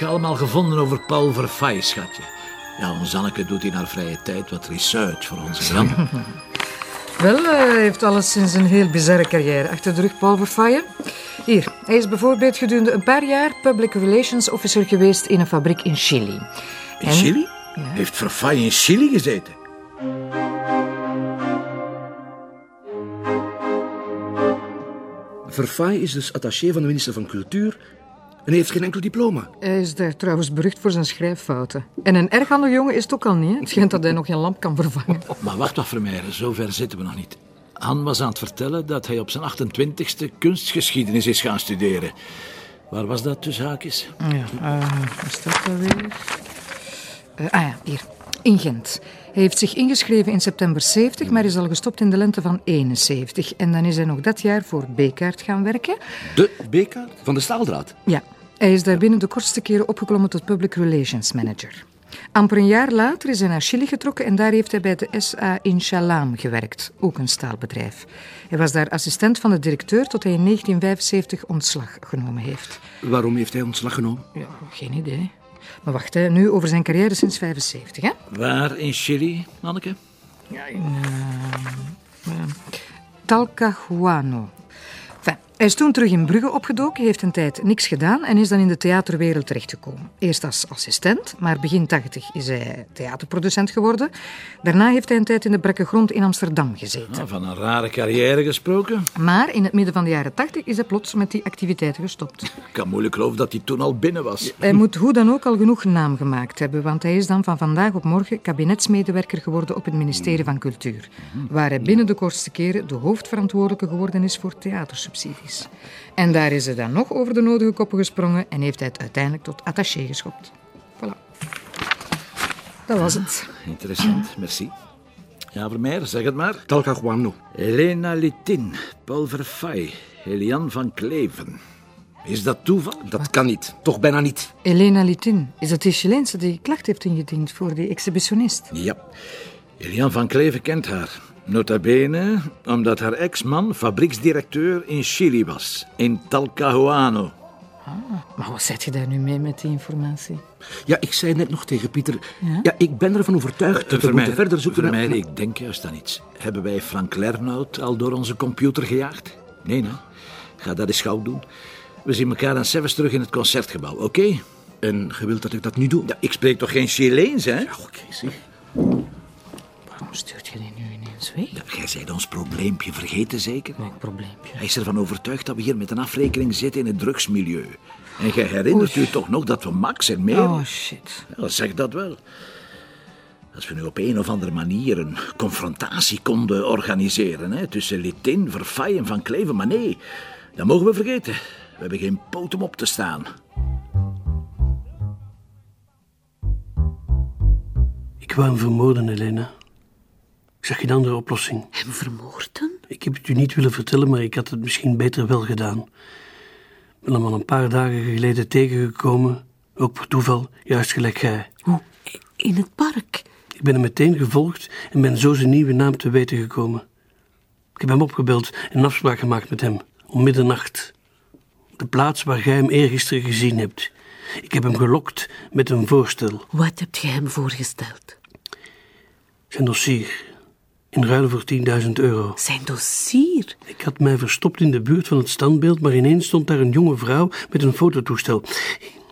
je allemaal gevonden over Paul Verfaye, schatje? Ja, ons Anneke doet in haar vrije tijd wat research voor onze Jan. Wel, eh, hij heeft alles sinds een heel bizarre carrière achter de rug, Paul Verfaye. Hier, hij is bijvoorbeeld gedurende een paar jaar public relations officer geweest in een fabriek in Chili. In Chili? Heeft Verfaye in Chili gezeten? Verfaye is dus attaché van de minister van Cultuur en heeft geen enkel diploma. Hij is daar trouwens berucht voor zijn schrijffouten. En een erg ander jongen is het ook al niet. hè? Het schijnt dat hij nog geen lamp kan vervangen. Maar wacht wat, Vermeijeren, zover zitten we nog niet. Han was aan het vertellen dat hij op zijn 28e kunstgeschiedenis is gaan studeren. Waar was dat tussen haakjes? Ja, uh, staat dat weer? Eh, ah ja, hier. In Gent. Hij heeft zich ingeschreven in september 70, maar is al gestopt in de lente van 71. En dan is hij nog dat jaar voor Bekaert gaan werken. De B-kaart van de staaldraad. Ja, hij is daar binnen de kortste keren opgeklommen tot Public Relations Manager. Amper een jaar later is hij naar Chili getrokken en daar heeft hij bij de SA Inshalam gewerkt, ook een staalbedrijf. Hij was daar assistent van de directeur tot hij in 1975 ontslag genomen heeft. Waarom heeft hij ontslag genomen? Ja, geen idee. Maar wacht, hè, nu over zijn carrière sinds 75, hè? Waar in Chili, Anneke? Ja, in uh, uh, Talcahuano. Hij is toen terug in Brugge opgedoken, heeft een tijd niks gedaan en is dan in de theaterwereld terechtgekomen. Eerst als assistent, maar begin 80 is hij theaterproducent geworden. Daarna heeft hij een tijd in de brakke grond in Amsterdam gezeten. Nou, van een rare carrière gesproken. Maar in het midden van de jaren 80 is hij plots met die activiteiten gestopt. Ik kan moeilijk geloven dat hij toen al binnen was. Hij moet hoe dan ook al genoeg naam gemaakt hebben, want hij is dan van vandaag op morgen kabinetsmedewerker geworden op het ministerie van Cultuur, waar hij binnen de kortste keren de hoofdverantwoordelijke geworden is voor theatersubsidies. En daar is hij dan nog over de nodige koppen gesprongen en heeft hij het uiteindelijk tot attaché geschopt. Voilà. Dat was het. Interessant, merci. Ja, Vermeer, zeg het maar. Talcahuano. Elena Litin, Paul Verfaye, Elian van Kleven. Is dat toeval? Dat kan niet. Toch bijna niet. Elena Litin, is dat die Chileense die klacht heeft ingediend voor die exhibitionist? Ja. Elian van Kleven kent haar. Nota bene, omdat haar ex-man fabrieksdirecteur in Chili was, in Talcahuano. Ah, maar wat zet je daar nu mee met die informatie? Ja, ik zei net nog tegen Pieter. Ja, ik ben ervan overtuigd dat we moeten verder zoeken. naar- Vermeijden, ik denk juist aan iets. Hebben wij Frank Lernout al door onze computer gejaagd? Nee, nee. Ga dat eens gauw doen. We zien elkaar dan zelfs terug in het concertgebouw, oké? En je wilt dat ik dat nu doe? Ja, ik spreek toch geen Chileens, hè? Oké, zeg. Waarom stuurt je die nu weg? Ja, jij zei ons probleempje vergeten, zeker? Welk probleempje? Hij is ervan overtuigd dat we hier met een afrekening zitten in het drugsmilieu. En jij herinnert u toch nog dat we Max en meer... Oh, shit. Ja, zeg dat wel. Als we nu op een of andere manier een confrontatie konden organiseren... Hè, tussen Litin, Verfaye en Van Kleven, maar nee, dat mogen we vergeten. We hebben geen poot om op te staan. Ik wou hem vermoorden, Helena. Ik zag geen andere oplossing. Hem vermoorden? Ik heb het u niet willen vertellen, maar ik had het misschien beter wel gedaan. Ik ben hem al een paar dagen geleden tegengekomen, ook per toeval, juist gelijk gij. Hoe? In het park? Ik ben hem meteen gevolgd en ben zo zijn nieuwe naam te weten gekomen. Ik heb hem opgebeld en een afspraak gemaakt met hem, om middernacht. Op de plaats waar gij hem eergisteren gezien hebt. Ik heb hem gelokt met een voorstel. Wat hebt je hem voorgesteld? Zijn dossier. In ruil voor 10.000 euro. Zijn dossier? Ik had mij verstopt in de buurt van het standbeeld, maar ineens stond daar een jonge vrouw met een fototoestel.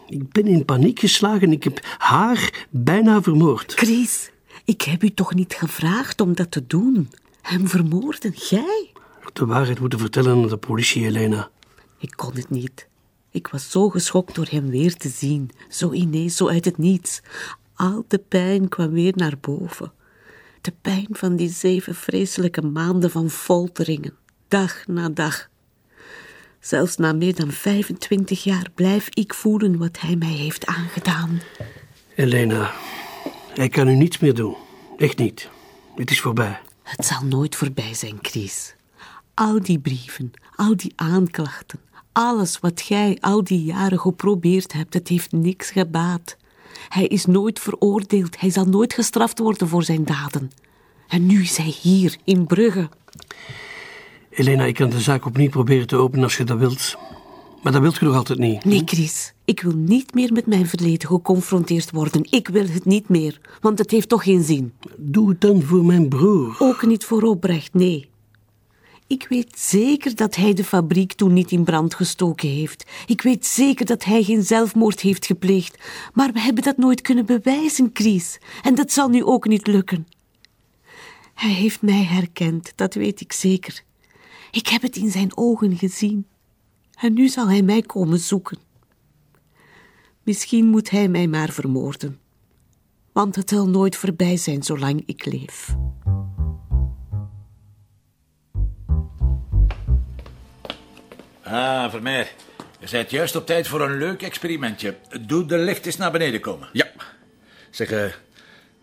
Ik ben in paniek geslagen. Ik heb haar bijna vermoord. Chris, ik heb u toch niet gevraagd om dat te doen? Hem vermoorden, jij? De waarheid moeten vertellen aan de politie, Helena. Ik kon het niet. Ik was zo geschokt door hem weer te zien. Zo ineens, zo uit het niets. Al de pijn kwam weer naar boven. De pijn van die zeven vreselijke maanden van folteringen. Dag na dag. Zelfs na meer dan 25 jaar blijf ik voelen wat hij mij heeft aangedaan. Helena, hij kan u niets meer doen. Echt niet. Het is voorbij. Het zal nooit voorbij zijn, Chris. Al die brieven, al die aanklachten, alles wat jij al die jaren geprobeerd hebt, het heeft niks gebaat. Hij is nooit veroordeeld, hij zal nooit gestraft worden voor zijn daden. En nu is hij hier, in Brugge. Helena, ik kan de zaak opnieuw proberen te openen als je dat wilt. Maar dat wilt je nog altijd niet. Nee, Chris. Ik wil niet meer met mijn verleden geconfronteerd worden. Ik wil het niet meer, want het heeft toch geen zin. Doe het dan voor mijn broer. Ook niet voor Obrecht, nee. Ik weet zeker dat hij de fabriek toen niet in brand gestoken heeft. Ik weet zeker dat hij geen zelfmoord heeft gepleegd. Maar we hebben dat nooit kunnen bewijzen, Chris. En dat zal nu ook niet lukken. Hij heeft mij herkend, dat weet ik zeker. Ik heb het in zijn ogen gezien. En nu zal hij mij komen zoeken. Misschien moet hij mij maar vermoorden. Want het zal nooit voorbij zijn zolang ik leef. Ah, Vermeer. Je bent juist op tijd voor een leuk experimentje. Doe de lift eens naar beneden komen. Ja. Zeg, eh,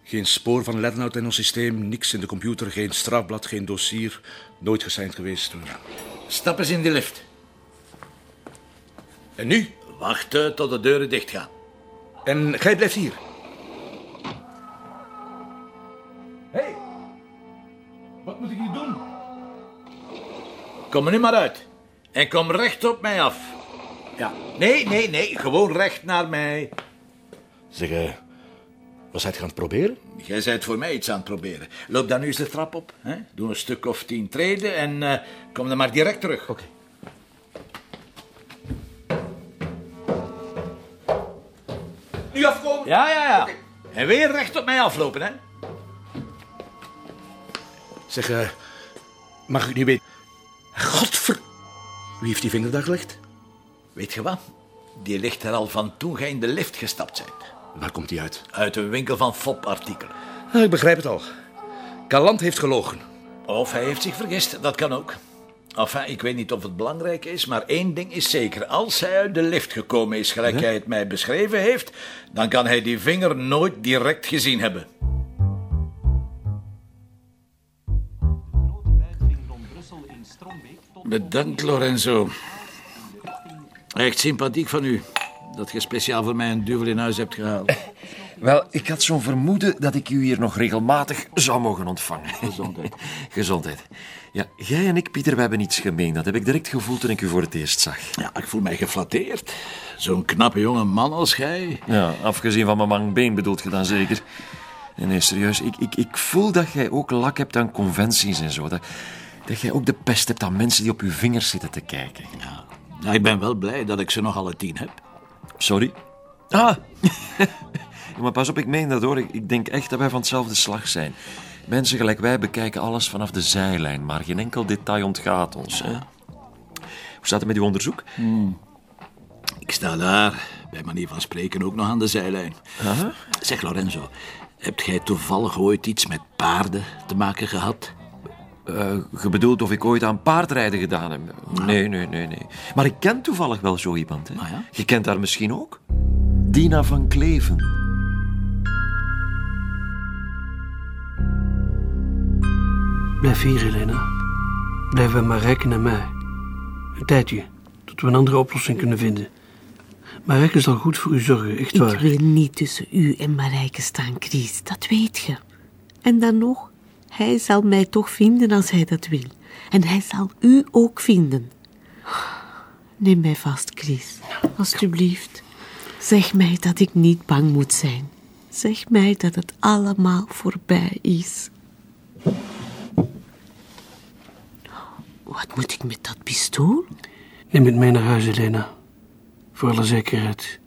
geen spoor van Lernout in ons systeem, niks in de computer, geen strafblad, geen dossier. Nooit gesigned geweest. Ja. Stap eens in die lift. En nu? Wachten tot de deuren dicht gaan. En gij blijft hier. Hé, hey, wat moet ik hier doen? Kom er nu maar uit. En kom recht op mij af. Ja. Nee, nee, nee. Gewoon recht naar mij. Zeg, eh, wat zijt je aan het proberen? Jij bent voor mij iets aan het proberen. Loop dan nu eens de trap op. Hè? Doe een stuk of tien treden en eh, kom dan maar direct terug. Oké. Nu afkomen? Ja, ja, ja. En weer recht op mij aflopen, hè. Zeg, eh, mag ik nu weten... Godver... Wie heeft die vinger daar gelegd? Weet je wat? Die ligt er al van toen jij in de lift gestapt bent. Waar komt die uit? Uit een winkel van fopartikelen. Ah, ik begrijp het al. Galant heeft gelogen. Of hij heeft zich vergist, dat kan ook. Enfin, ik weet niet of het belangrijk is, maar één ding is zeker. Als hij uit de lift gekomen is, gelijk hij het mij beschreven heeft, dan kan hij die vinger nooit direct gezien hebben. Bedankt, Lorenzo. Echt sympathiek van u dat je speciaal voor mij een duvel in huis hebt gehaald. Wel, ik had zo'n vermoeden dat ik u hier nog regelmatig zou mogen ontvangen. Gezondheid. Gezondheid. Ja, jij en ik, Pieter, we hebben iets gemeen. Dat heb ik direct gevoeld toen ik u voor het eerst zag. Ja, ik voel mij geflatteerd. Zo'n knappe jonge man als jij. Ja, afgezien van mijn mangbeen bedoelt je dan zeker. Nee, nee, serieus. Ik, ik, ik voel dat jij ook lak hebt aan conventies en zo. Dat, dat jij ook de pest hebt aan mensen die op uw vingers zitten te kijken. Ja. ja, ik ben wel blij dat ik ze nog alle tien heb. Sorry? Ah! Ja, maar pas op, ik meen dat hoor. Ik, ik denk echt dat wij van hetzelfde slag zijn. Mensen gelijk wij bekijken alles vanaf de zijlijn, maar geen enkel detail ontgaat ons. Hè? Hoe staat het met uw onderzoek? Ik sta daar, bij manier van spreken, ook nog aan de zijlijn. Aha. Zeg, Lorenzo, hebt jij toevallig ooit iets met paarden te maken gehad? Eh, je bedoelt of ik ooit aan paardrijden gedaan heb? Nee, nee, nee, nee. Maar ik ken toevallig wel zo iemand. Hè? Ah, ja? Je kent haar misschien ook? Dina van Kleven. Blijf hier, Helena. Blijf bij Marek en mij. Een tijdje, tot we een andere oplossing kunnen vinden. Marek zal goed voor u zorgen, echt Ik waar. wil niet tussen u en Marijke staan, Chris. Dat weet je. En dan nog, hij zal mij toch vinden als hij dat wil. En hij zal u ook vinden. Neem mij vast, Chris. Alsjeblieft. Zeg mij dat ik niet bang moet zijn. Zeg mij dat het allemaal voorbij is. Wat moet ik met dat pistool? Neem het mee naar huis, Helena. Voor alle zekerheid.